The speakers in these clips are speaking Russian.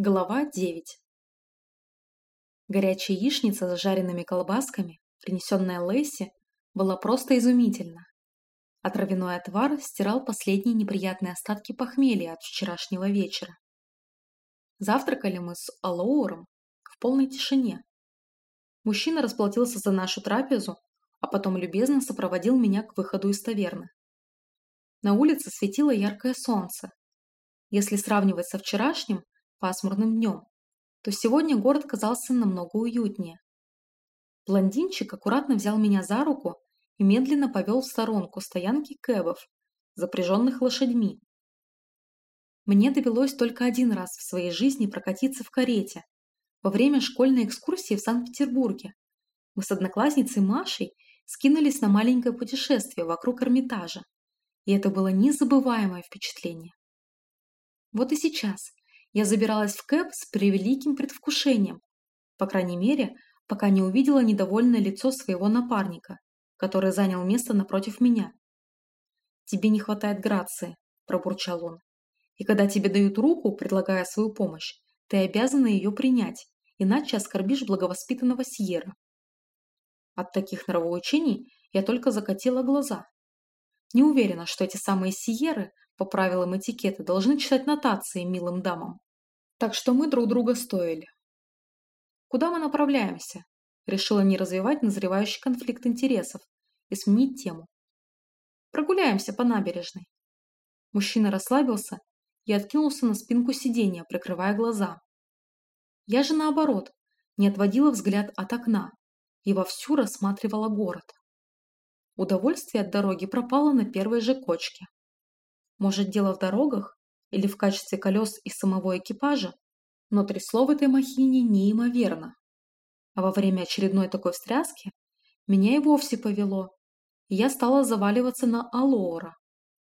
Глава 9 Горячая яичница с жареными колбасками, принесенная Лесси, была просто изумительна. А травяной отвар стирал последние неприятные остатки похмелья от вчерашнего вечера. Завтракали мы с Алоуром в полной тишине. Мужчина расплатился за нашу трапезу, а потом любезно сопроводил меня к выходу из таверны. На улице светило яркое солнце. Если сравнивать со вчерашним, пасмурным днем, то сегодня город казался намного уютнее. Блондинчик аккуратно взял меня за руку и медленно повел в сторонку стоянки кэбов, запряженных лошадьми. Мне довелось только один раз в своей жизни прокатиться в карете, во время школьной экскурсии в Санкт-Петербурге. Мы с одноклассницей Машей скинулись на маленькое путешествие вокруг Эрмитажа, и это было незабываемое впечатление. Вот и сейчас, я забиралась в кэп с превеликим предвкушением. По крайней мере, пока не увидела недовольное лицо своего напарника, который занял место напротив меня. «Тебе не хватает грации», – пробурчал он. «И когда тебе дают руку, предлагая свою помощь, ты обязана ее принять, иначе оскорбишь благовоспитанного Сьерра». От таких нравоучений я только закатила глаза. Не уверена, что эти самые Сиеры по правилам этикета должны читать нотации милым дамам. Так что мы друг друга стоили. Куда мы направляемся? Решила не развивать назревающий конфликт интересов и сменить тему. Прогуляемся по набережной. Мужчина расслабился и откинулся на спинку сиденья, прикрывая глаза. Я же наоборот, не отводила взгляд от окна и вовсю рассматривала город. Удовольствие от дороги пропало на первой же кочке. Может, дело в дорогах или в качестве колес и самого экипажа, но трясло в этой махине неимоверно. А во время очередной такой встряски меня и вовсе повело, и я стала заваливаться на Алоора.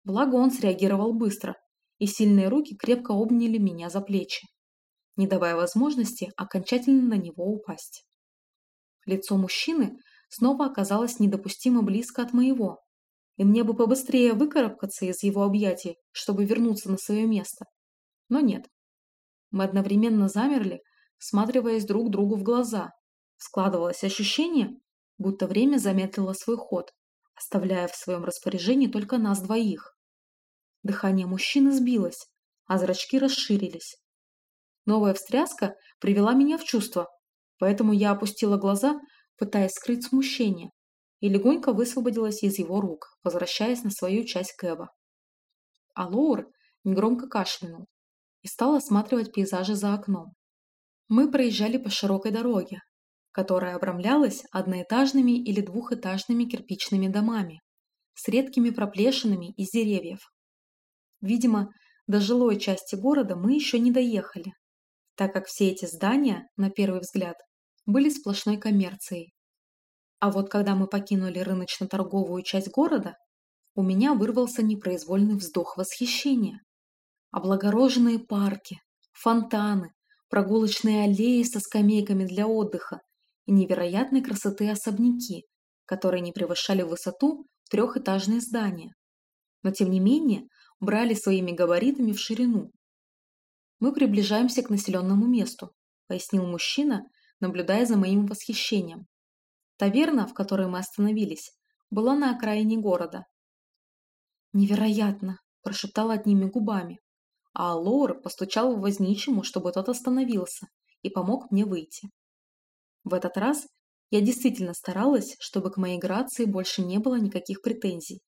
Благо он среагировал быстро, и сильные руки крепко обняли меня за плечи, не давая возможности окончательно на него упасть. Лицо мужчины снова оказалось недопустимо близко от моего, и мне бы побыстрее выкарабкаться из его объятий, чтобы вернуться на свое место. Но нет. Мы одновременно замерли, всматриваясь друг другу в глаза. Складывалось ощущение, будто время замедлило свой ход, оставляя в своем распоряжении только нас двоих. Дыхание мужчины сбилось, а зрачки расширились. Новая встряска привела меня в чувство, поэтому я опустила глаза, пытаясь скрыть смущение и легонько высвободилась из его рук, возвращаясь на свою часть Кэба. А Лоур негромко кашлянул и стал осматривать пейзажи за окном. Мы проезжали по широкой дороге, которая обрамлялась одноэтажными или двухэтажными кирпичными домами с редкими проплешинами из деревьев. Видимо, до жилой части города мы еще не доехали, так как все эти здания, на первый взгляд, были сплошной коммерцией. А вот когда мы покинули рыночно-торговую часть города, у меня вырвался непроизвольный вздох восхищения. Облагороженные парки, фонтаны, прогулочные аллеи со скамейками для отдыха и невероятной красоты особняки, которые не превышали высоту трехэтажные здания, но тем не менее брали своими габаритами в ширину. «Мы приближаемся к населенному месту», – пояснил мужчина, наблюдая за моим восхищением. Таверна, в которой мы остановились, была на окраине города. «Невероятно!» – прошептал одними губами, а Лоур постучал в возничему, чтобы тот остановился и помог мне выйти. В этот раз я действительно старалась, чтобы к моей грации больше не было никаких претензий.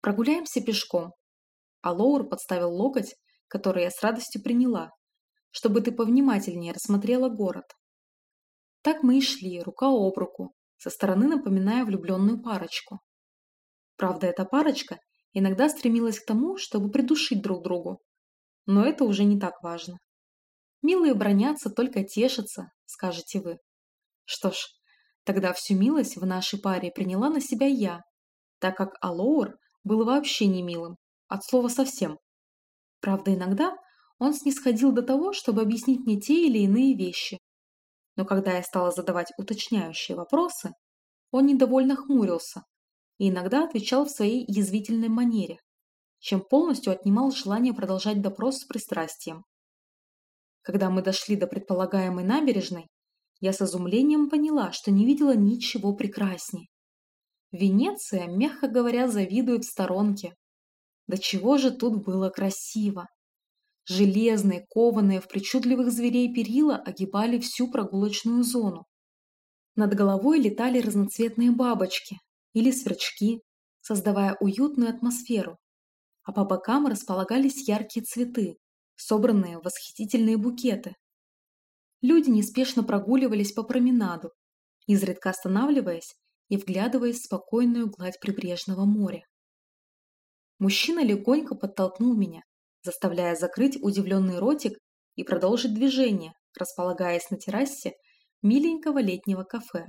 «Прогуляемся пешком», а Лоур подставил локоть, который я с радостью приняла, чтобы ты повнимательнее рассмотрела город. Так мы и шли, рука об руку, со стороны напоминая влюбленную парочку. Правда, эта парочка иногда стремилась к тому, чтобы придушить друг другу. Но это уже не так важно. Милые бронятся, только тешатся, скажете вы. Что ж, тогда всю милость в нашей паре приняла на себя я, так как Алоур был вообще не милым, от слова совсем. Правда, иногда он снисходил до того, чтобы объяснить мне те или иные вещи, но когда я стала задавать уточняющие вопросы, он недовольно хмурился и иногда отвечал в своей язвительной манере, чем полностью отнимал желание продолжать допрос с пристрастием. Когда мы дошли до предполагаемой набережной, я с изумлением поняла, что не видела ничего прекрасней. Венеция, мягко говоря, завидует в сторонке. До чего же тут было красиво! Железные, кованые в причудливых зверей перила огибали всю прогулочную зону. Над головой летали разноцветные бабочки или сверчки, создавая уютную атмосферу, а по бокам располагались яркие цветы, собранные в восхитительные букеты. Люди неспешно прогуливались по променаду, изредка останавливаясь и вглядываясь в спокойную гладь прибрежного моря. Мужчина легонько подтолкнул меня, заставляя закрыть удивленный ротик и продолжить движение, располагаясь на террасе миленького летнего кафе.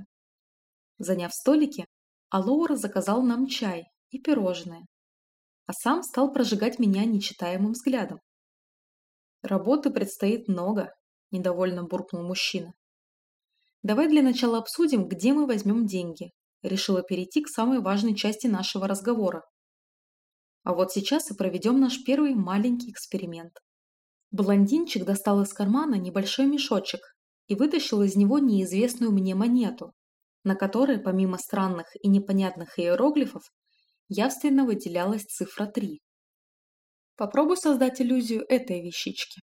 Заняв столики, Алоура заказал нам чай и пирожное, а сам стал прожигать меня нечитаемым взглядом. «Работы предстоит много», – недовольно буркнул мужчина. «Давай для начала обсудим, где мы возьмем деньги», – решила перейти к самой важной части нашего разговора. А вот сейчас и проведем наш первый маленький эксперимент. Блондинчик достал из кармана небольшой мешочек и вытащил из него неизвестную мне монету, на которой, помимо странных и непонятных иероглифов, явственно выделялась цифра 3. Попробуй создать иллюзию этой вещички.